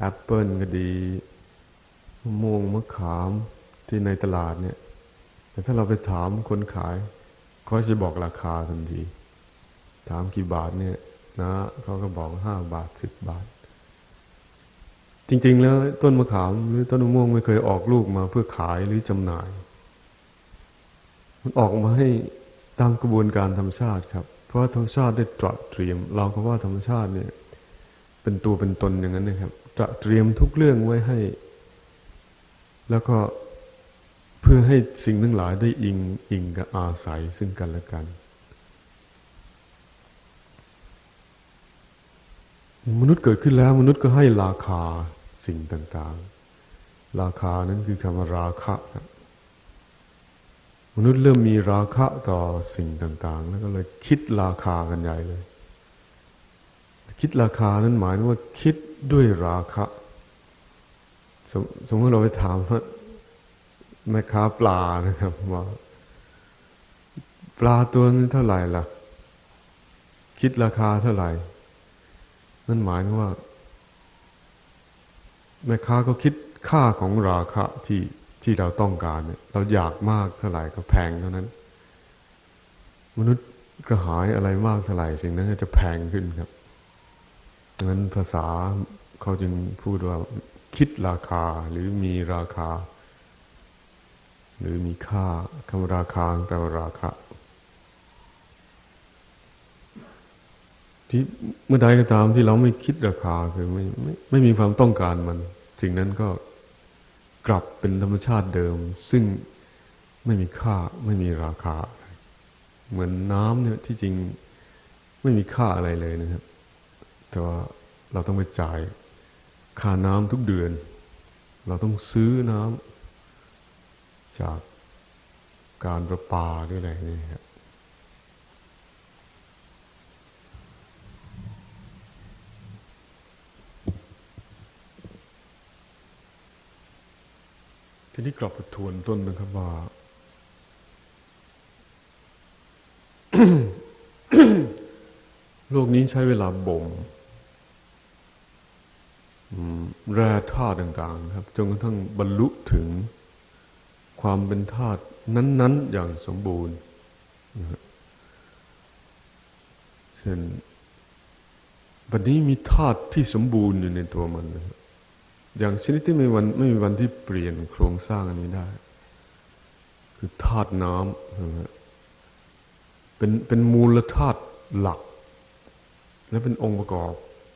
แอปเปิลก็ดีมะม่วงมะขามที่ในตลาดเนี่ย แต่ถ้าเราไปถามคนขายเขาจะบอกราคาทันที ถามกี่บาทเนี่ย นะเขาก็บอกห้าบาทสิบบาท จริง ๆ แล้วต้นมะขามหรือต้นมะม่วงไม่เคยออกลูกมาเพื่อขายหรือจำหน่าย มันออกมาให้ตามกระบวนการธรรมชาติครับ เพราะธรรมชาติได้ตรัสเตรียม เราก็ว่าธรรมชาติเนี่ย เป็นตัวเป็นตนอย่างนั้นนะครับ ตระเตรียมทุกเรื่องไว้ให้ แล้วก็เพื่อให้สิ่งทั้งหลายได้อิงอิงกับอาศัยซึ่งกันและกัน มนุษย์เกิดขึ้นแล้วมนุษย์ก็ให้ราคาสิ่งต่างๆ ราคานั้นคือคำว่าราคะมนุษย์เริ่มมีราคะต่อสิ่งต่าง ๆ แล้วก็เลยคิดราคากันใหญ่เลย คิดราคานั้นหมายถึงว่าคิดด้วยราคะสมมติเราไปถามว่าแม่ค้าปลานะครับว่าปลาตัวนี้เท่าไหร่ล่ะ คิดราคาเท่าไหร่ นั่นหมายว่า แม่ค้าก็คิดค่าของราคาที่ที่เราต้องการเนี่ย เราอยากมากเท่าไหร่ก็แพงเท่านั้น มนุษย์กระหายอะไรมากเท่าไหร่สิ่งนั้นจะแพงขึ้นครับ งนั้นภาษาเขาจึงพูดว่าคิดราคาหรือมีราคา หรือมีค่าคำราคาแปลว่าราคะที่เมื่อใดก็ตามที่เราไม่คิดราคาคือไม่ไม่ไม่มีความต้องการมัน สิ่งนั้นก็กลับเป็นธรรมชาติเดิม ซึ่งไม่มีค่าไม่มีราคา เหมือนน้ำเนี่ยที่จริงไม่มีค่าอะไรเลยนะครับ แต่ว่าเราต้องไปจ่ายค่าน้ำทุกเดือน เราต้องซื้อน้ำจากการประปาหรืออะไรนี่ครับทีนี้กลับไปทวนต้นนะครับว่าโลกนี้ใช้เวลาบ่ม แร่ธาตุต่าง ๆ ครับจนกระทั่งบรรลุถึงความเป็นธาตุนั้น ๆ อย่างสมบูรณ์เช่นบัดนี้มีธาตุที่สมบูรณ์อยู่ในตัวมันนะอย่างชนิดที่ไม่วันไม่มีวันที่เปลี่ยนโครงสร้างอันนี้ได้ คือธาตุน้ำเป็นเป็นมูลธาตุหลัก และเป็นองค์ประกอบ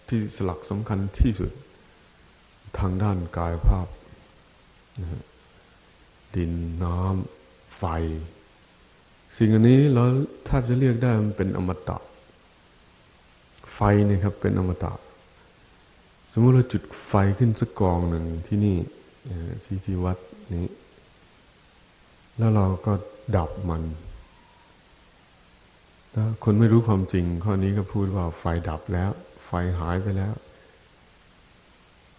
ที่สลักสำคัญที่สุด ทางด้านกายภาพ ดินน้ำไฟ สิ่งอันนี้เราแทบจะเรียกได้มันเป็นอมตะ ไฟนี่ครับ เป็นอมตะ สมมติเราจุดไฟขึ้นสักกองหนึ่งที่นี่ที่ที่วัดนี้ แล้วเราก็ดับมันถ้าคนไม่รู้ความจริง ข้อนี้ก็พูดว่าไฟดับแล้ว ไฟหายไปแล้ว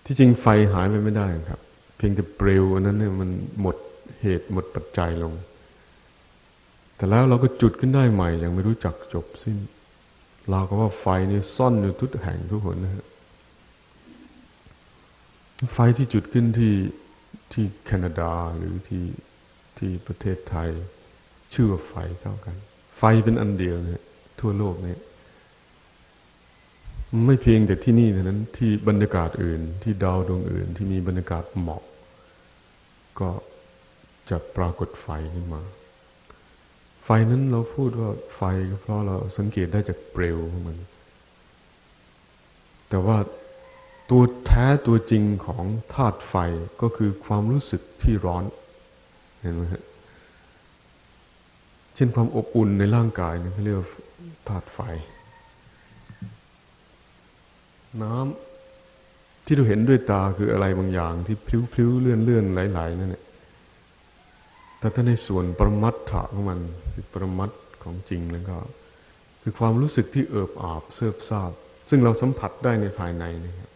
ที่จริงไฟหายไปไม่ได้ครับ เพียงแต่เปลวอันนั้นเนี่ยมันหมดเหตุหมดปัจจัยลง แต่แล้วเราก็จุดขึ้นได้ใหม่ยังไม่รู้จักจบสิ้น เราก็ว่าไฟนี่ซ่อนอยู่ทุกแห่งทุกคนนะฮะไฟที่จุดขึ้นที่ที่แคนาดาหรือที่ที่ประเทศไทย ชื่อว่าไฟเท่ากัน ไฟเป็นอันเดียวเนี่ยทั่วโลกเนี่ย ไม่เพียงแต่ที่นี่เท่านั้น ที่บรรยากาศอื่น ที่ดาวดวงอื่น ที่มีบรรยากาศเหมาะ ก็จะปรากฏไฟขึ้นมา ไฟนั้นเราพูดว่าไฟเพราะเราสังเกตได้จากเปลวของมัน แต่ว่าตัวแท้ตัวจริงของธาตุไฟก็คือความรู้สึกที่ร้อน เห็นไหมฮะเช่นความอบอุ่นในร่างกายนี่เขาเรียกว่าธาตุไฟ น้ำที่เราเห็นด้วยตาคืออะไรบางอย่าง ที่พลิ้วๆเลื่อนๆไหลๆนั่นแหละแต่ถ้าในส่วนปรมัตถะของมันคือปรมัตของจริงแล้วก็ คือความรู้สึกที่เอิบอาบเซิบซาบ ซึ่งเราสัมผัสได้ในภายในนะครับ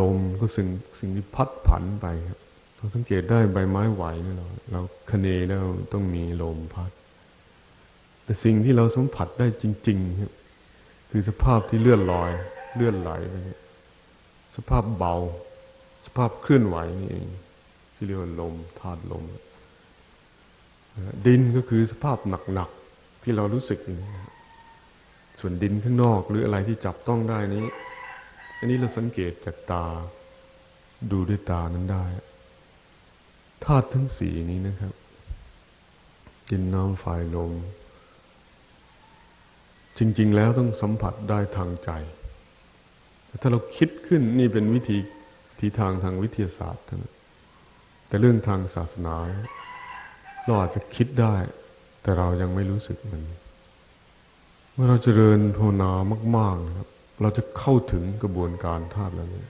ลมก็สิ่งสิ่งที่พัดผันไปครับเราสังเกตได้ใบไม้ไหวนี่เราเราคเนแล้วต้องมีลมพัด แต่สิ่งที่เราสัมผัสได้จริง ๆ ครับ คือสภาพที่เลื่อนลอย เลื่อนไหลไปสภาพเบา สภาพเคลื่อนไหวนี่เอง ที่เรียกว่าลมธาตุลม ดินก็คือสภาพหนักๆที่เรารู้สึกนี่ส่วนดินข้างนอกหรืออะไรที่จับต้องได้นี้ อันนี้เราสังเกตจากตา ดูด้วยตานั้นได้ธาตุทั้งสี่นี้นะครับดินน้ำไฟลม จริง ๆ แล้วต้องสัมผัสได้ทางใจ ถ้าเราคิดขึ้นนี่เป็นวิธีทีทางทางวิทยาศาสตร์นะแต่เรื่องทางศาสนา เราอาจจะคิดได้ แต่เรายังไม่รู้สึกมันเมื่อเราจเจริญภาวนามากๆนะครับ เราจะเข้าถึงกระบวนการธาตุแล้วนี้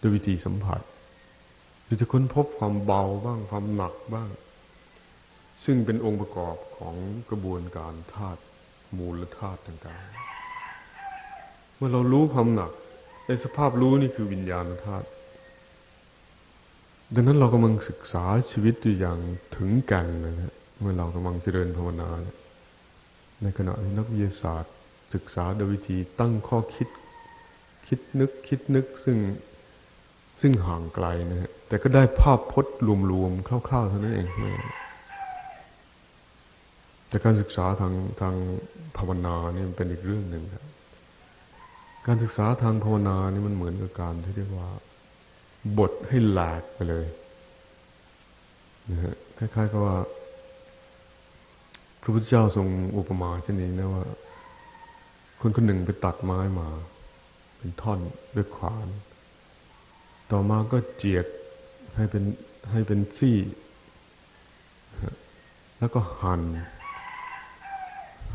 ด้วยวิธีสัมผัสหรือจะค้นพบความเบาบ้างความหนักบ้าง ซึ่งเป็นองค์ประกอบของกระบวนการธาตุ มูลธาตุต่างๆ เมื่อเรารู้ความหนักในสภาพรู้นี่คือวิญญาณธาตุดังนั้นเรากำลังศึกษาชีวิตอยู่อย่างถึงกันนะฮะเมื่อเรากำลังเจริญภาวนาในขณะที่นักวิทยาศาสตร์ ศึกษาโดยวิธีตั้งข้อคิด คิดนึกคิดนึกซึ่งซึ่งห่างไกลนะฮะแต่ก็ได้ภาพพจน์รวมๆคร่าวๆเท่านั้นเอง แต่การศึกษาทางทางภาวนานี่มันเป็นอีกเรื่องหนึ่งครับการศึกษาทางภาวนานี่มันเหมือนกับการที่เรียกว่า บทให้แหลกไปเลยนะฮะคล้ายๆกับว่า พระพุทธเจ้าทรงอุปมาเช่นนี้นะว่า คนคนหนึ่งไปตัดไม้มา เป็นท่อนด้วยขวาน ต่อมาก็เจียกให้เป็นให้เป็นซี่ แล้วก็หัน่น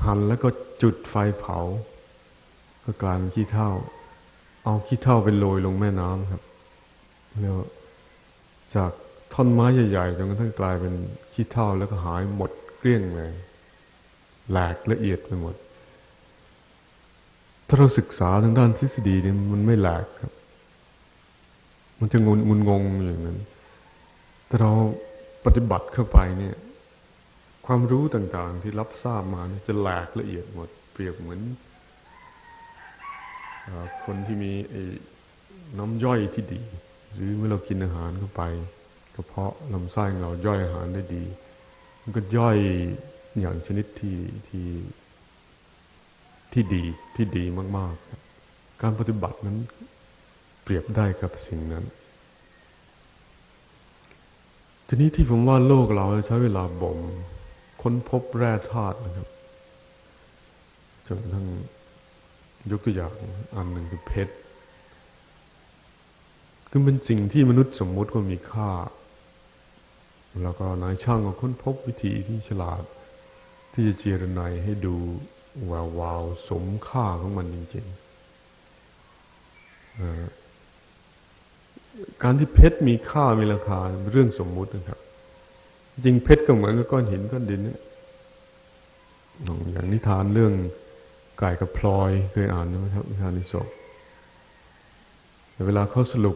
หั่นแล้วก็จุดไฟเผา ก็กลายเป็นขี้เถ้า เอาขี้เถ้าไปโรยลงแม่น้ำครับแล้วจากท่อนไม้ใหญ่ๆจนกระทั่งกลายเป็นขี้เถ้าแล้วก็หายหมดเกลี้ยงเลยแหลกละเอียดไปหมด ถ้าเราศึกษาทางด้านทฤษฎีเนี่ยมันไม่แหลกครับ มันจะงุนงุนงงอย่างนั้น แต่เราปฏิบัติเข้าไปเนี่ย ความรู้ต่างๆ ที่รับทราบมาจะแหลกละเอียดหมด เปรียบเหมือนคนที่มีน้ำย่อยที่ดี หรือเมื่อเรากินอาหารเข้าไปกระเพาะลำไส้ของเราย่อยอาหารได้ดี มันก็ย่อยอย่างชนิดที่ที่ที่ดีที่ดีมากๆ การปฏิบัตินั้นเปรียบได้กับสิ่งนั้น ทีนี้ที่ผมว่าโลกเราใช้เวลาบ่ม ค้นพบแร่ธาตุนะครับจนทั้งยกตัวอย่างอันหนึ่งคือเพชรคือเป็นสิ่งที่มนุษย์สมมุติว่ามีค่า แล้วก็นายช่างก็ค้นพบวิธีที่ฉลาด ที่จะเจรนายให้ดูวาววาวสมค่าของมันจริงๆการที่เพชรมีค่ามีราคาเป็นเรื่องสมมุตินะครับ จริงเพชรก็เหมือนกับก้อนหินก้อนดินเนี่ยอย่างนิทานเรื่องไก่กับพลอยเคยอ่านไหมครับนิทานนิสกเวลาเขาสรุป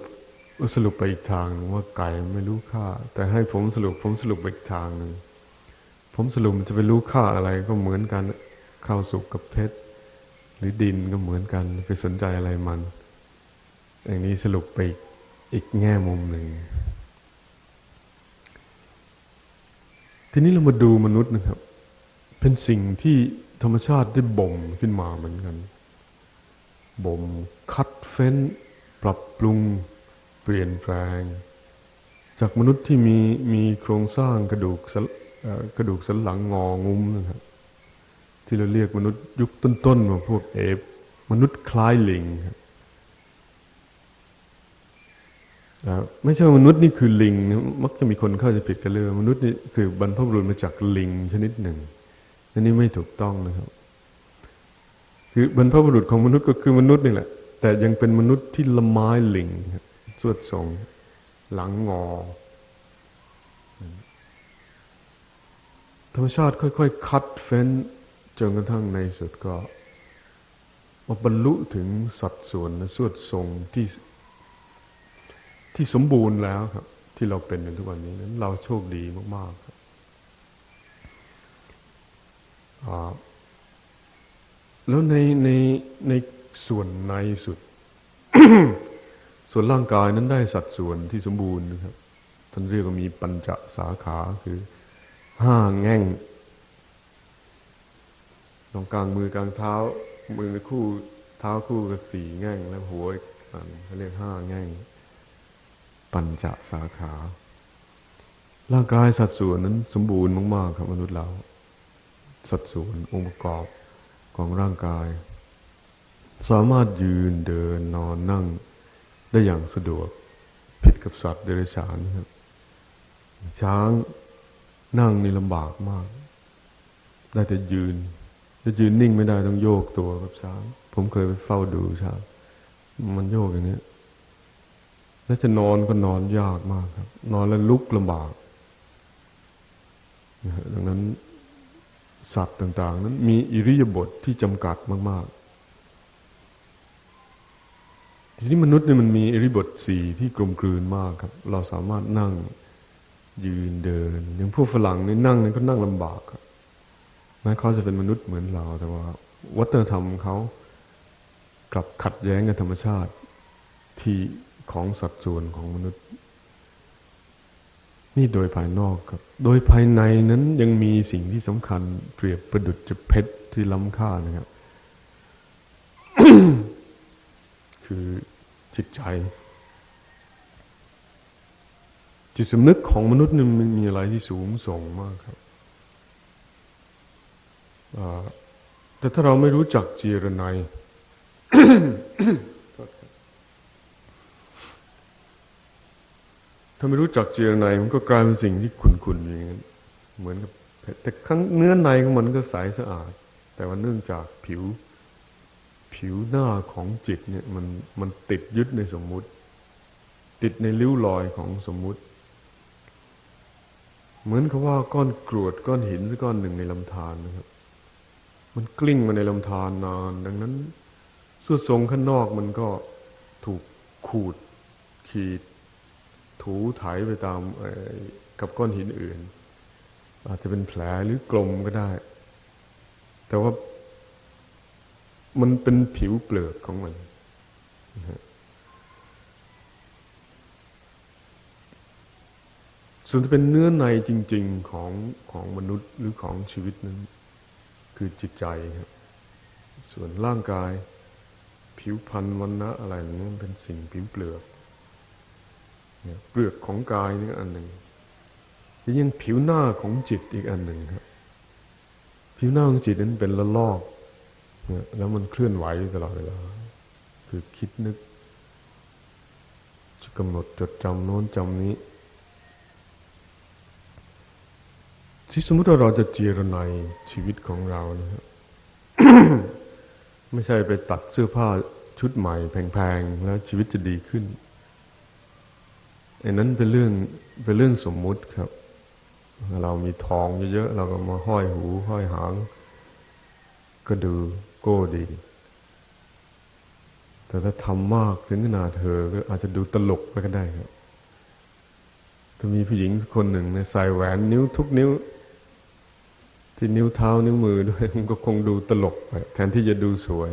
สรุปไปอีกทางว่าไก่ไม่รู้ค่า แต่ให้ผมสรุป ผมสรุปไปอีกทางหนึ่งผมสรุปมันจะไปรู้ค่าอะไรก็เหมือนกันข้าวสุกกับเพชรหรือดินก็เหมือนกันไปสนใจอะไรมัน อย่างนี้สรุปไปอีกแง่มุมหนึ่ง ทีนี้เรามาดูมนุษย์นะครับ เป็นสิ่งที่ธรรมชาติได้บ่มขึ้นมาเหมือนกัน บ่มคัดเฟ้น ปรับปรุง เปลี่ยนแปลง จากมนุษย์ที่มีมีโครงสร้างกระดูกกระดูกสันหลังงองุ้มนะครับที่เราเรียกมนุษย์ยุคต้นๆมาพวกเอฟมนุษย์คล้ายลิงครับ ไม่ใช่มนุษย์นี่คือลิง มักจะมีคนเข้าใจผิดกันเลยมนุษย์นี่คือบรรพบุรุษมาจากลิงชนิดหนึ่งอันนี้ไม่ถูกต้องนะครับ คือบรรพบุรุษของมนุษย์ก็คือมนุษย์นี่แหละ แต่ยังเป็นมนุษย์ที่ละไม้ลิงสวดทรงหลังงอ ธรรมชาติค่อยๆคัดเฟ้นจนกระทั่งในสุดก็มาบรรลุถึงสัดส่วนสวดทรงที่ ที่สมบูรณ์แล้วครับ ที่เราเป็นในทุกวันนี้นั้น เราโชคดีมากๆครับแล้วในในในส่วนในสุด ส่วนร่างกายนั้นได้สัดส่วนที่สมบูรณ์นะครับท่านเรียกว่ามีปัญจสาขาคือห้าแง่งตรงกลางมือกลางเท้า มือคู่เท้าคู่กับสี่แง่ง แล้วหัวอีกอันเขาเรียกห้าแง่ง ปัญจสาขา ร่างกายสัดส่วนนั้นสมบูรณ์มากๆ ครับมนุษย์เรา สัดส่วนองค์ประกอบของร่างกาย สามารถยืนเดินนอนนั่งได้อย่างสะดวกผิดกับสัตว์เดรัจฉานครับ ช้างนั่งนี่ลำบากมาก ได้แต่ยืนจะยืนนิ่งไม่ได้ต้องโยกตัวกับช้าง ผมเคยไปเฝ้าดูช้างมันโยกอย่างนี้ แล้วจะนอนก็นอนยากมากครับ นอนแล้วลุกลำบากดังนั้นสัตว์ต่าง ๆ นั้นมีอิริยาบถทที่จำกัดมาก ๆ ทีนี้มนุษย์เนี่ยมันมีอิริยาบถสี่ที่กลมกลืนมากครับ เราสามารถนั่งยืนเดิน อย่างพวกฝรั่งนี่นั่งนี่ก็นั่งลำบากครับแม้เขาจะเป็นมนุษย์เหมือนเรา แต่ว่า วัฒนธรรมเขากลับขัดแย้งกับธรรมชาติที่ ของสัดส่วนของมนุษย์ นี่โดยภายนอกครับ โดยภายในนั้นยังมีสิ่งที่สำคัญ เปรียบประดุจจะเพชรที่ล้ำค่านะครับ คือจิตใจ จิตสำนึกของมนุษย์นี่มันมีอะไรที่สูงส่งมากครับแต่ถ้าเราไม่รู้จักเจรไน ถ้าไม่รู้จักเจรไนมันก็กลายเป็นสิ่งที่ขุ่นๆอย่างนั้นเหมือนกับแต่ข้างเนื้อในของมันก็ใสสะอาด แต่ว่าเนื่องจากผิว ผิวหน้าของจิตเนี่ย มันมันติดยึดในสมมุติ ติดในริ้วรอยของสมมุติ เหมือนกับว่าก้อนกรวดก้อนหินสักก้อนหนึ่งในลำธารนะครับ มันกลิ้งมาในลำธารนาน ดังนั้นสุดทรงข้างนอกมันก็ถูกขูดขีด ถูไถไปตามกับก้อนหินอื่น อาจจะเป็นแผลหรือกลมก็ได้ แต่ว่ามันเป็นผิวเปลือกของมันส่วนที่เป็นเนื้อในจริง ๆของของมนุษย์หรือของชีวิตนั้น คือจิตใจครับส่วนร่างกาย ผิวพรรณวันนะอะไรนี้เป็นสิ่งผิวเปลือก เปลือกของกายนี่อันหนึ่งยังผิวหน้าของจิตอีกอันหนึ่งครับ ผิวหน้าของจิตนั้นเป็นละลอกแล้วมันเคลื่อนไหวตลอดเวลา คือคิดนึกจะกำหนดจดจำโน้นจำนี้ ที่สมมติว่าเราจะเจรนายชีวิตของเรานะครับไม่ใช่ไปตัดเสื้อผ้าชุดใหม่แพงๆ แล้วชีวิตจะดีขึ้น อันนั้นเป็นเรื่องเป็นเรื่องสมมุติครับ เรามีทองเยอะๆเราก็มาห้อยหูห้อยหาง ก็ดูโก้ดี แต่ถ้าทำมากถึงขนาดเธอ ก็อาจจะดูตลกไปก็ได้ครับถ้ามีผู้หญิงคนหนึ่งใส่แหวนนิ้วทุกนิ้ว ที่นิ้วเท้านิ้วมือด้วยมันก็คงดูตลกไปแทนที่จะดูสวย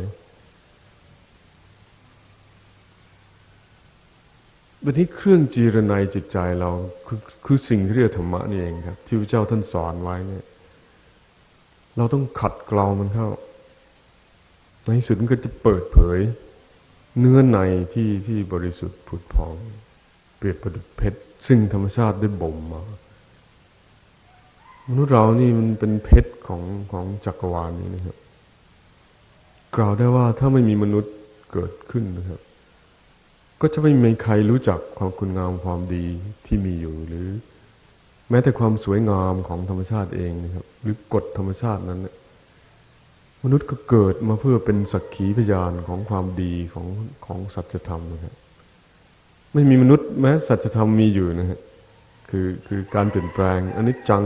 วันนี้เครื่องจีรนายจิตใจเราคือคือสิ่งที่เรียกธรรมะนี่เองครับ ที่พระเจ้าท่านสอนไว้เนี่ย เราต้องขัดเกลามันเข้า ในสุดมันก็จะเปิดเผย เนื้อในที่ที่บริสุทธิ์ผุดพอง เปรียบประดุจเพชรซึ่งธรรมชาติได้บ่มมามนุษย์เรานี่มันเป็นเพชรของของจักรวาลนี้นะครับ กล่าวได้ว่าถ้าไม่มีมนุษย์เกิดขึ้นนะครับ ก็จะไม่มีใครรู้จักความคุณงามความดีที่มีอยู่หรือ แม้แต่ความสวยงามของธรรมชาติเองนะครับ หรือกฎธรรมชาตินั้นมนุษย์ก็เกิดมาเพื่อเป็นสักขีพยานของความดีของของสัจธรรมนะครับไม่มีมนุษย์แม้สัจธรรมมีอยู่นะฮะคือคือการเปลี่ยนแปลงอันนี้จัง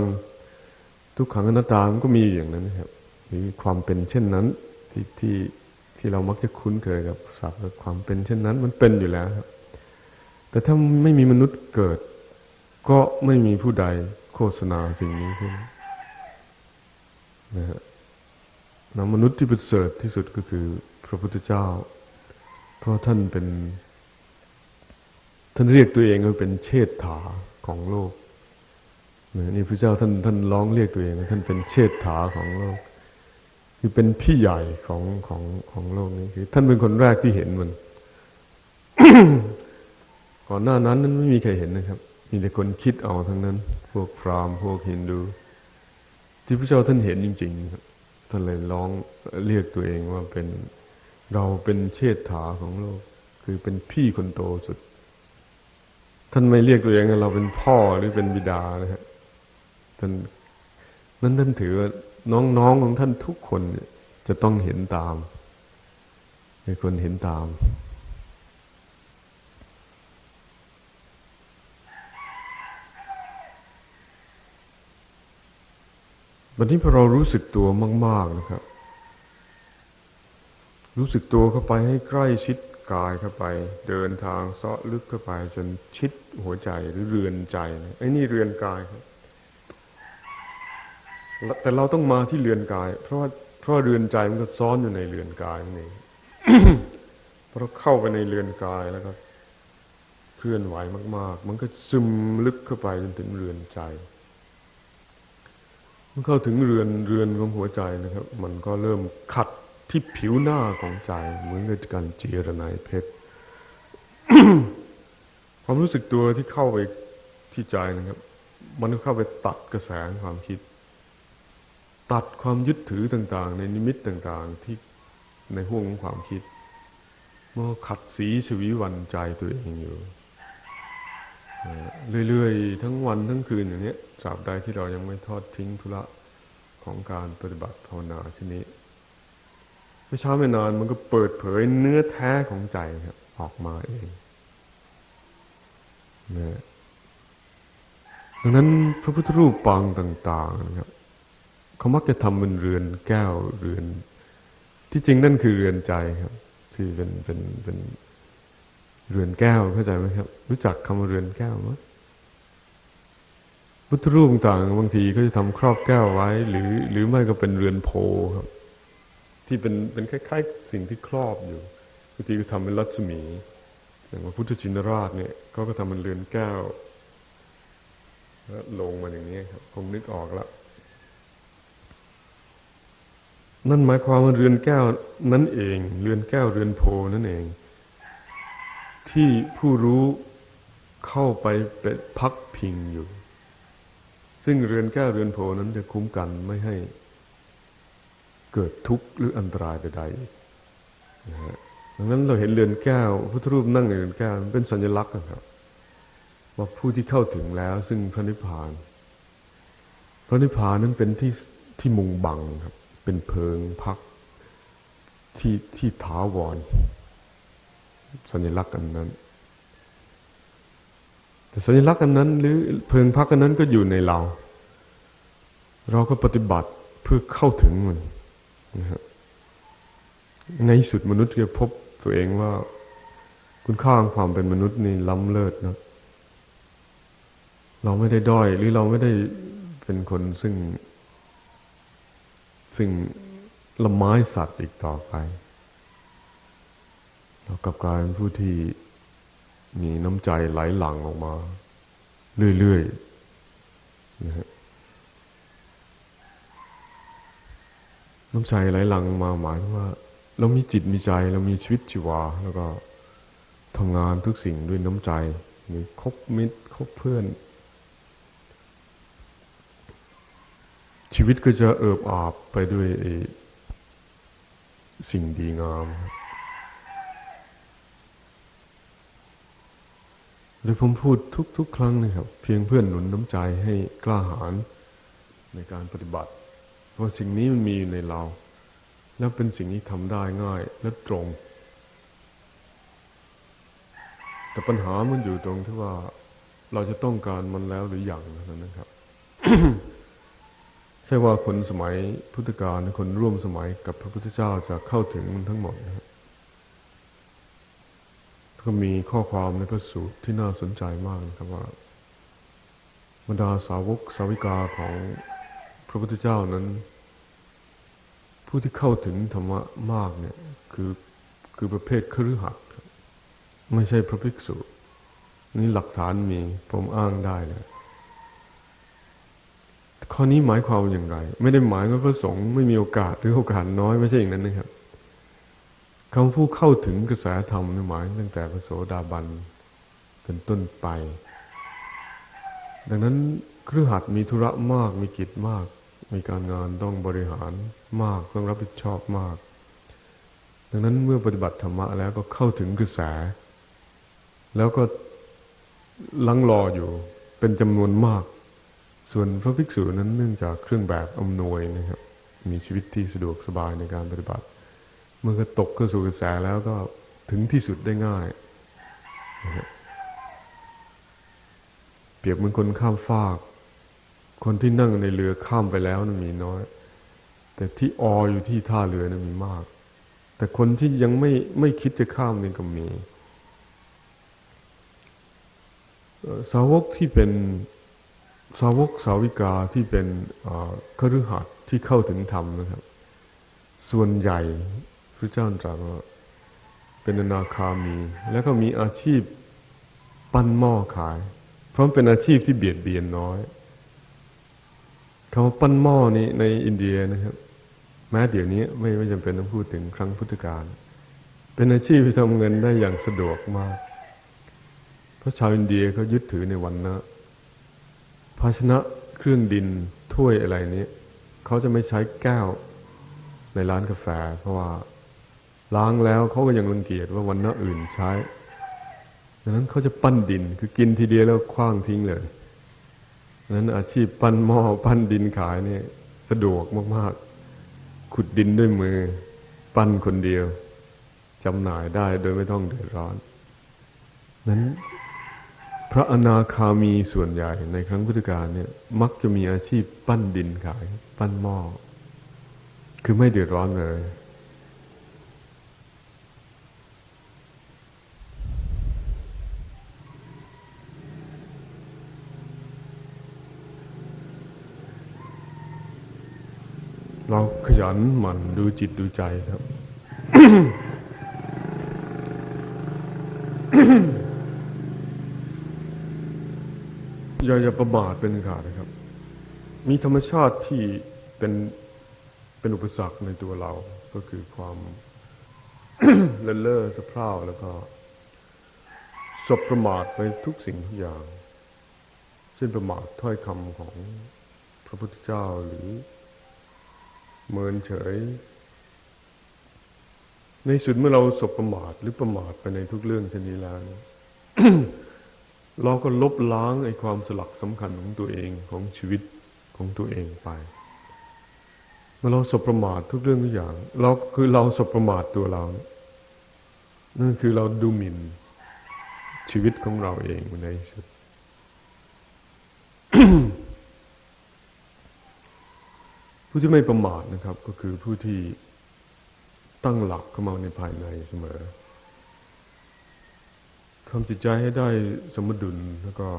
ทุกขังอนัตตามันก็มีอย่างนั้นนะครับมีความเป็นเช่นนั้นที่ที่ ที่เรามักจะคุ้นเคยกับศัพท์ความเป็นเช่นนั้น มันเป็นอยู่แล้วครับ แต่ถ้าไม่มีมนุษย์เกิด ก็ไม่มีผู้ใดโฆษณาสิ่งนี้ขึ้นนะฮะมนุษย์ที่ประเสริฐที่สุดก็คือพระพุทธเจ้า เพราะท่านเป็น ท่านเรียกตัวเองว่าเป็นเชษฐาของโลกนี่พระเจ้าท่านท่านร้องเรียกตัวเองท่านเป็นเชษฐาของโลก คือเป็นพี่ใหญ่ของของของโลกนี้คือ ท่านเป็นคนแรกที่เห็นมันก่อนหน้านั้นนั้นไม่มีใครเห็นนะครับ มีแต่คนคิดเอาทั้งนั้น พวกพราหมณ์พวกฮินดู ที่พระเจ้าท่านเห็นจริงๆครับท่านเลยร้องเรียกตัวเองว่าเป็นเราเป็นเชษฐาของโลก คือเป็นพี่คนโตสุด ท่านไม่เรียกตัวเองว่าเราเป็นพ่อหรือเป็นบิดานะฮะท่านนั้นท่านถือว่า น้องๆของท่านทุกคนจะต้องเห็นตามให้คนเห็นตาม วันนี้พอเรารู้สึกตัวมาก ๆนะครับ รู้สึกตัวเข้าไปให้ใกล้ชิดกายเข้าไป เดินทางเซาะลึกเข้าไป จนชิดหัวใจหรือเรือนใจไอ้นี่เรือนกายครับ แต่เราต้องมาที่เรือนกาย เพราะว่าเพราะเรือนใจมันก็ซ้อนอยู่ในเรือนกายนี่พอเราเข้าไปในเรือนกายแล้วก็เคลื่อนไหวมาก ๆ มันก็ซึมลึกเข้าไปจนถึงเรือนใจ มันเข้าถึงเรือนเรือนของหัวใจนะครับ มันก็เริ่มขัดที่ผิวหน้าของใจ เหมือนกับการเจรนายเพชรความรู้สึกตัวที่เข้าไปที่ใจนะครับ มันเข้าไปตัดกระแสความคิด ตัดความยึดถือต่าง ๆ ในนิมิตต่าง ๆ ที่ในห่วงของความคิดมันขัดสีชวีวันใจตัวเองอยู่เรื่อยๆ ทั้งวันทั้งคืนอย่างนี้ตราบใดที่เรายังไม่ทอดทิ้งธุระของการปฏิบัติภาวนาที่นี้ไม่ช้าไม่นานมันก็เปิดเผยเนื้อแท้ของใจครับออกมาเองนะดังนั้นพระพุทธรูปปางต่าง ๆ นะครับ เขามักจะทำเป็นเรือนแก้วเรือน ที่จริงนั่นคือเรือนใจครับ ที่เป็นเป็นเป็นเรือนแก้วเข้าใจไหมครับ รู้จักคำว่าเรือนแก้วไหมพุทธรูปต่างบางทีก็จะทำครอบแก้วไว้ หรือ หรือไม่ก็เป็นเรือนโพครับ ที่เป็นเป็นคล้ายๆ สิ่งที่ครอบอยู่บางทีก็ทำเป็นรัศมีอย่างพระพุทธจินราชเนี่ยเขาก็ทำเป็นเรือนแก้วแล้วลงมาอย่างนี้ครับคงนึกออกแล้ว นั่นหมายความว่าเรือนแก้วนั่นเอง เรือนแก้วเรือนโพนั่นเอง ที่ผู้รู้เข้าไปเป็นพักพิงอยู่ ซึ่งเรือนแก้วเรือนโพนั้นจะคุ้มกันไม่ให้ เกิดทุกข์หรืออันตรายใดๆนะฮะดังนั้นเราเห็นเรือนแก้วพุทธรูปนั่งในเรือนแก้วเป็นสัญลักษณ์นะครับว่าผู้ที่เข้าถึงแล้ว ซึ่งพระนิพพาน พระนิพพานนั้นเป็นที่ที่มุงบังครับ เป็นเพิงพักที่ที่ถาวร สัญลักษณ์อันนั้น แต่สัญลักษณ์อันนั้น หรือเพิงพักอันนั้นก็อยู่ในเรา เราก็ปฏิบัติเพื่อเข้าถึงมันนะครับในสุดมนุษย์จะพบตัวเองว่า คุณค่าของความเป็นมนุษย์นี่ล้ำเลิศนะ เราไม่ได้ด้อย หรือเราไม่ได้เป็นคนซึ่ง ซึ่งละไม้สัตว์อีกต่อไป เรากับกลายเป็นผู้ที่มีน้ำใจไหลหลั่งออกมา เรื่อยๆนะฮะน้ำใจไหลหลั่งมาหมายว่า เรามีจิตมีใจเรามีชีวิตชีวา แล้วก็ทำงานทุกสิ่งด้วยน้ำใจมีคบมิตรคบเพื่อน ชีวิตก็จะเอิบอาบไปด้วยสิ่งดีงามครับหรือผมพูดทุก ๆ ครั้งนะครับ เพียงเพื่อนหนุนน้ำใจให้กล้าหาญในการปฏิบัติ เพราะสิ่งนี้มันมีอยู่ในเรา แล้วเป็นสิ่งที่ทำได้ง่ายและตรง แต่ปัญหามันอยู่ตรงที่ว่าเราจะต้องการมันแล้วหรืออยังนั้นนะครับ ช่ว่าคนสมัยพุทธกาลคนร่วมสมัยกับพระพุทธเจ้าจะเข้าถึงมันทั้งหมดนะครับก็มีข้อความในพระสูตรที่น่าสนใจมากนะครับว่าบรรดาสาวกสาวิกาของพระพุทธเจ้านั้น ผู้ที่เข้าถึงธรรมะมากเนี่ย คือคือประเภทครือขัดไม่ใช่พระภิกษุ นี่หลักฐานมีผมอ้างได้เลย ข้อนี้หมายความอย่างไร ไม่ได้หมายว่าพระสงฆ์ไม่มีโอกาสหรือโอกาสน้อยไม่ใช่อย่างนั้นนะครับคำพูดเข้าถึงกระแสธรรมหมายตั้งแต่พระโสดาบันเป็นต้นไป ดังนั้นเครือหัดมีธุระมากมีกิจมาก มีการงานต้องบริหารมากต้องรับผิดชอบมาก ดังนั้นเมื่อปฏิบัติธรรมะแล้วก็เข้าถึงกระแส แล้วก็ลังรออยู่เป็นจำนวนมาก ส่วนพระภิกษุนั้นเนื่องจากเครื่องแบบอำนวยนะครับ มีชีวิตที่สะดวกสบายในการปฏิบัติ เมื่อตกเข้าสู่กระแสแล้วก็ถึงที่สุดได้ง่ายนะครับเปรียบเหมือนคนข้ามฟาก คนที่นั่งในเรือข้ามไปแล้วนั้นมีน้อย แต่ที่อออยู่ที่ท่าเรือนั้นมีมาก แต่คนที่ยังไม่ไม่คิดจะข้ามนี่ก็มี สาวกที่เป็น สาวกสาวิกาที่เป็นคฤหัสถ์ที่เข้าถึงธรรมนะครับ ส่วนใหญ่พระเจ้าตรัสว่าเป็นอนาคามี แล้วก็มีอาชีพปั้นหม้อขาย เพราะเป็นอาชีพที่เบียดเบียนน้อยคำว่าปั้นหม้อนี้ในอินเดียนะครับ แม้เดี๋ยวนี้ไม่ไม่จำเป็นต้องพูดถึงครั้งพุทธกาลเป็นอาชีพที่ทำเงินได้อย่างสะดวกมาก เพราะชาวอินเดียเขายึดถือในวันนะ ภาชนะเครื่องดินถ้วยอะไรนี้เขาจะไม่ใช้แก้วในร้านกาแฟ เพราะว่าล้างแล้วเขาก็ยังรังเกียจว่าวันนะอื่นใช้ดังนั้นเขาจะปั้นดิน คือกินทีเดียวแล้วคว้างทิ้งเลยดังนั้นอาชีพปั้นหม้อปั้นดินขายเนี่ยสะดวกมากๆ ขุดดินด้วยมือ ปั้นคนเดียวจำหน่ายได้โดยไม่ต้องเดือดร้อนนั้น พระอนาคามีส่วนใหญ่ในครั้งพุทธกาลเนี่ย มักจะมีอาชีพปั้นดินขาย ปั้นหม้อคือไม่เดือดร้อนเลย เราขยันหมั่นดูจิตดูใจครับ อย่าอย่าประมาทเป็นขาดนะครับ มีธรรมชาติที่เป็นเป็นอุปสรรคในตัวเรา ก็คือความเล่อเล่อสะเพร่าแล้วก็สบประมาทไปทุกสิ่งทุกอย่าง เช่นประมาทถ้อยคำของพระพุทธเจ้าหรือเมินเฉย ในสุดเมื่อเราสบประมาทหรือประมาทไปในทุกเรื่องเช่นนี้แล้ว เราก็ลบล้างไอ้ความสลักสำคัญของตัวเองของชีวิตของตัวเองไปเมื่อเราสบประมาททุกเรื่องทุกอย่าง เราคือเราสบประมาทตัวเรา นั่นคือเราดูหมิ่นชีวิตของเราเองในสุดผู้ที่ไม่ประมาทนะครับ ก็คือผู้ที่ตั้งหลักเข้ามาในภายในเสมอ ทำจิตใจให้ได้สมดุลแล้วก็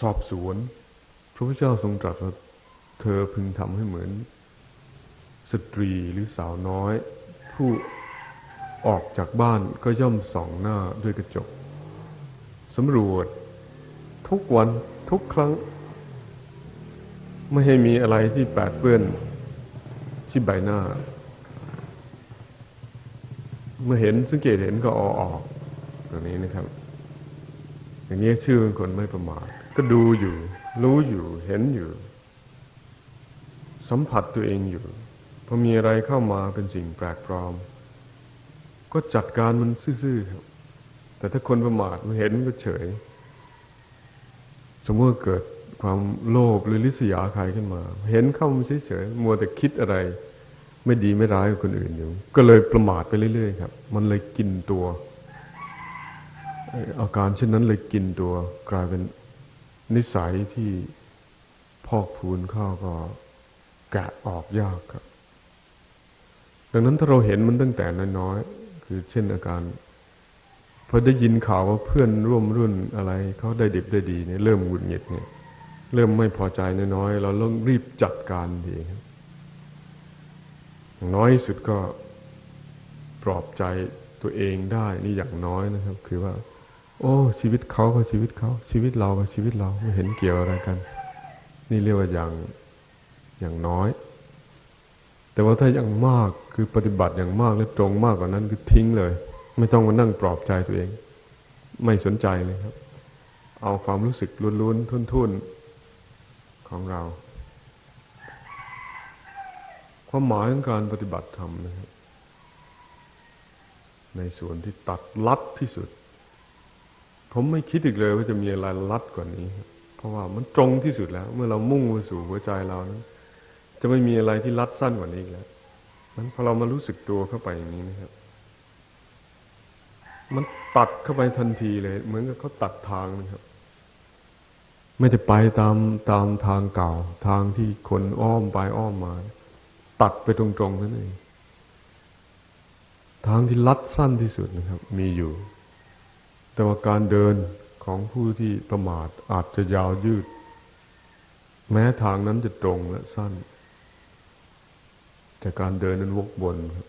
สอบสวน พระพุทธเจ้าทรงตรัสว่าเธอพึงทำให้เหมือน สตรีหรือสาวน้อย ผู้ออกจากบ้านก็ย่อมส่องหน้าด้วยกระจกสำรวจ ทุกวันทุกครั้ง ไม่ให้มีอะไรที่แปดเปื้อนที่ใบหน้า เมื่อเห็นสังเกตเห็นก็ออออกอย่างนี้นะครับ อย่างนี้ชื่อคนไม่ประมาทก็ดูอยู่ รู้อยู่เห็นอยู่ สัมผัสตัวเองอยู่พอมีอะไรเข้ามาเป็นสิ่งแปลกปลอม ก็จัดการมันซื่อๆครับ แต่ถ้าคนประมาทมันเห็นก็เฉย สมมติเกิดความโลภหรือลิษยาใครขึ้นมา เห็นเข้ามันเฉยๆมัวแต่คิดอะไร ไม่ดีไม่ร้ายกับคนอื่นอยู่ ก็เลยประมาทไปเรื่อยๆครับ มันเลยกินตัวอาการเช่นนั้นเลยกินตัว กลายเป็นนิสัยที่พอกพูนเข้าก็แกะออกยากครับ ดังนั้นถ้าเราเห็นมันตั้งแต่น้อยๆ คือเช่นอาการพอได้ยินข่าวว่าเพื่อนร่วมรุ่นอะไรเขาได้ดิบได้ดีเนี่ยเริ่มหงุดหงิดเนี่ย เริ่มไม่พอใจน้อยๆเราต้องรีบจัดการดีครับ น้อยสุดก็ปลอบใจตัวเองได้ นี่อย่างน้อยนะครับ คือว่า โอ้ ชีวิตเขาก็ชีวิตเขา ชีวิตเราก็ชีวิตเราไม่เห็นเกี่ยวอะไรกัน นี่เรียกว่าอย่างอย่างน้อย แต่ว่าถ้าอย่างมากคือปฏิบัติอย่างมากและตรงมากกว่านั้นคือทิ้งเลย ไม่ต้องมานั่งปลอบใจตัวเอง ไม่สนใจเลยครับ เอาความรู้สึกล้วนๆทุ่นๆของเรา ความหมายของการปฏิบัติธรรมนะครับในส่วนที่ตัดลัดที่สุด ผมไม่คิดอีกเลยว่าจะมีอะไรลัดกว่านี้ เพราะว่ามันตรงที่สุดแล้ว เมื่อเรามุ่งมาสู่หัวใจเรานั้นจะไม่มีอะไรที่ลัดสั้นกว่านี้อีกแล้วนั้นพอเรามารู้สึกตัวเข้าไปอย่างนี้นะครับ มันตัดเข้าไปทันทีเลย เหมือนกับเขาตัดทางนะครับ ไม่จะไปตามตามทางเก่า ทางที่คนอ้อมไปอ้อมมา ตัดไปตรงๆนั่นเองทางที่ลัดสั้นที่สุดนะครับ มีอยู่ แต่ว่าการเดินของผู้ที่ประมาทอาจจะยาวยืด แม้ทางนั้นจะตรงและสั้น แต่การเดินนั้นวกวนครับ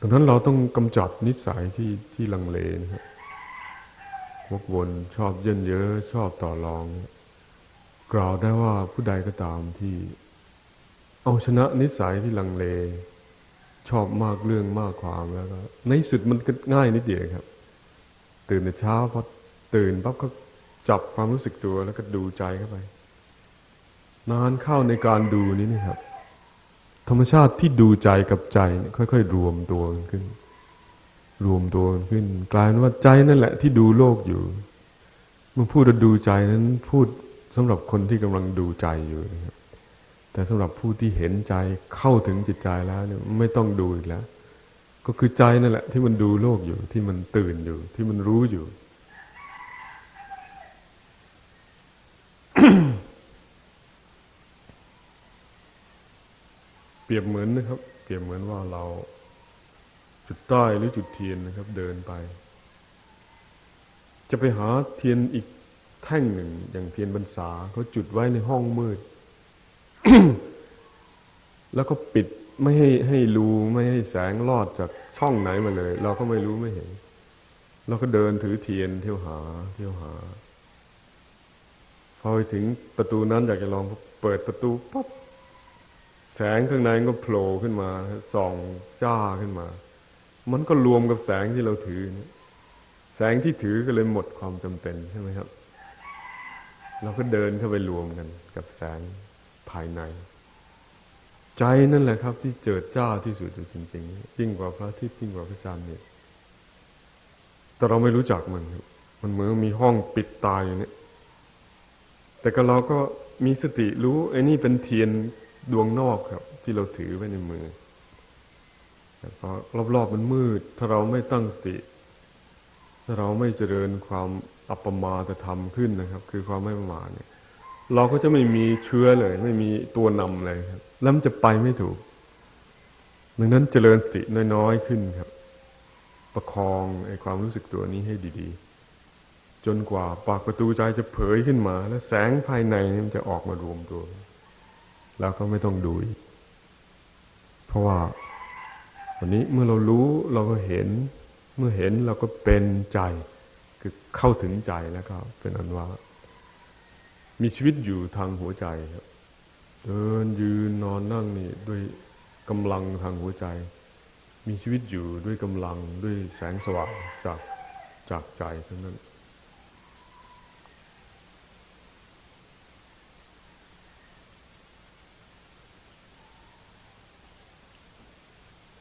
ดังนั้นเราต้องกำจัดนิสัยที่ที่ลังเลนะครับวกวนชอบเยินเยอะชอบต่อรอง กล่าวได้ว่าผู้ใดก็ตามที่ เอาชนะนิสัยที่ลังเล ชอบมากเรื่องมากความแล้วก็ในสุดมันก็ง่ายนิดเดียวครับ ตื่นแต่เช้าพอตื่นปั๊บก็จับความรู้สึกตัวแล้วก็ดูใจเข้าไป นานเข้าในการดูนี้นะครับ ธรรมชาติที่ดูใจกับใจค่อยๆ รวมตัวขึ้น รวมตัวขึ้น กลายเป็นว่าใจนั่นแหละ ที่ดูโลกอยู่เมื่อพูดดูใจนั้นพูดสำหรับคนที่กำลังดูใจอยู่นะครับ แต่สำหรับผู้ที่เห็นใจเข้าถึงจิตใจแล้วเนี่ยไม่ต้องดูอีกแล้ว ก็คือใจนั่นแหละ ที่มันดูโลกอยู่ที่มันตื่นอยู่ ที่มันรู้อยู่ เปรียบเหมือนนะครับ เปรียบเหมือนว่าเรา จุดใต้หรือจุดเทียนนะครับ เดินไป จะไปหาเทียนอีกแท่งหนึ่ง อย่างเทียนบรรษาเขาจุดไว้ในห้องมืด แล้วก็ปิดไม่ให้ให้รูไม่ให้แสงลอดจากช่องไหนมาเลย เราก็ไม่รู้ไม่เห็น เราก็เดินถือเทียนเที่ยวหา เที่ยวหา พอไปถึงประตูนั้นอยากจะลองเปิดประตูปั๊บแสงข้างในก็โผล่ขึ้นมาส่องจ้าขึ้นมา มันก็รวมกับแสงที่เราถือแสงที่ถือก็เลยหมดความจำเป็นใช่ไหมครับ เราก็เดินเข้าไปรวมกันกับแสง ภายใน ใจนั่นแหละครับ ที่เจิดจ้าที่สุดจริงๆยิ่งกว่าพระอาทิตย์ยิ่งกว่าพระจันทร์เนี่ย แต่เราไม่รู้จักมันมันเหมือนมีห้องปิดตายอยู่เนี่ย แต่ก็เราก็มีสติรู้ไอ้นี่เป็นเทียนดวงนอกครับ ที่เราถือไว้ในมือแต่พอรอบๆมันมืด ถ้าเราไม่ตั้งสติ ถ้าเราไม่เจริญความอัปปมาจะทำขึ้นนะครับ คือความไม่ประมาทเนี่ย เราก็จะไม่มีเชื้อเลย ไม่มีตัวนำเลยครับ แล้วมันจะไปไม่ถูกดังนั้นเจริญสติน้อยๆขึ้นครับ ประคองไอ้ความรู้สึกตัวนี้ให้ดีๆ จนกว่าปากประตูใจจะเผยขึ้นมา แล้วแสงภายในมันจะออกมารวมตัว แล้วก็ไม่ต้องดูอีกเพราะว่าวันนี้เมื่อเรารู้เราก็เห็น เมื่อเห็นเราก็เป็นใจ คือเข้าถึงใจแล้วก็เป็นอันว่า มีชีวิตอยู่ทางหัวใจครับเดินยืนนอนนั่งนี่ด้วยกำลังทางหัวใจ มีชีวิตอยู่ด้วยกำลังด้วยแสงสว่างจากจากใจทั้งนั้น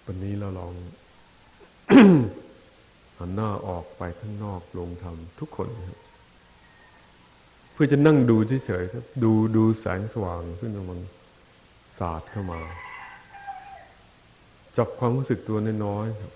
วันนี้เราลองหันหน้าออกไปข้างนอกลงทำทุกคนครับ พื่อจะนั่งดูเฉยๆครับดูดูแสงสว่างซึ่งมันสาดเข้ามา จับความรู้สึกตัวน้อยๆครับ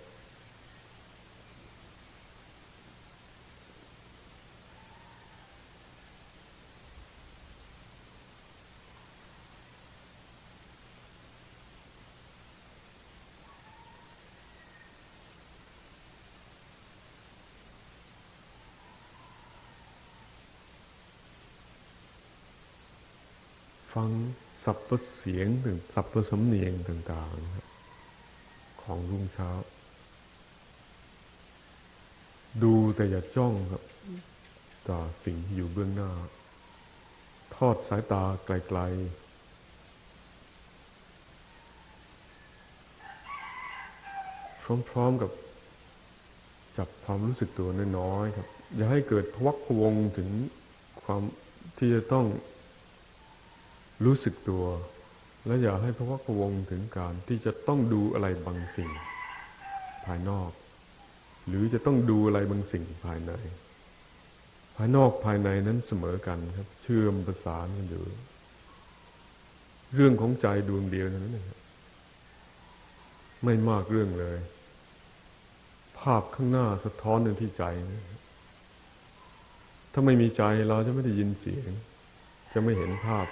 ฟังสับประเสียงถึงสับประสำเนียงต่างๆขของรุ่งเช้า ดูแต่อย่าจ้องครับต่อสิ่งที่อยู่เบื้องหน้า ทอดสายตาไกลๆ พร้อมๆกับจับความรู้สึกตัวน้อยๆครับ อย่าให้เกิดพวักพวงถึงความที่จะต้อง รู้สึกตัว และอย่าให้พระวักวงถึงการที่จะต้องดูอะไรบางสิ่ง ภายนอก หรือจะต้องดูอะไรบางสิ่งภายใน ภายนอกภายในนั้นเสมอกันครับ เชื่อมประสานกันอยู่ เรื่องของใจดวงเดียวนั้นเองไม่มากเรื่องเลย ภาพข้างหน้าสะท้อนในที่ใจนะถ้าไม่มีใจเราจะไม่ได้ยินเสียง จะไม่เห็นภาพ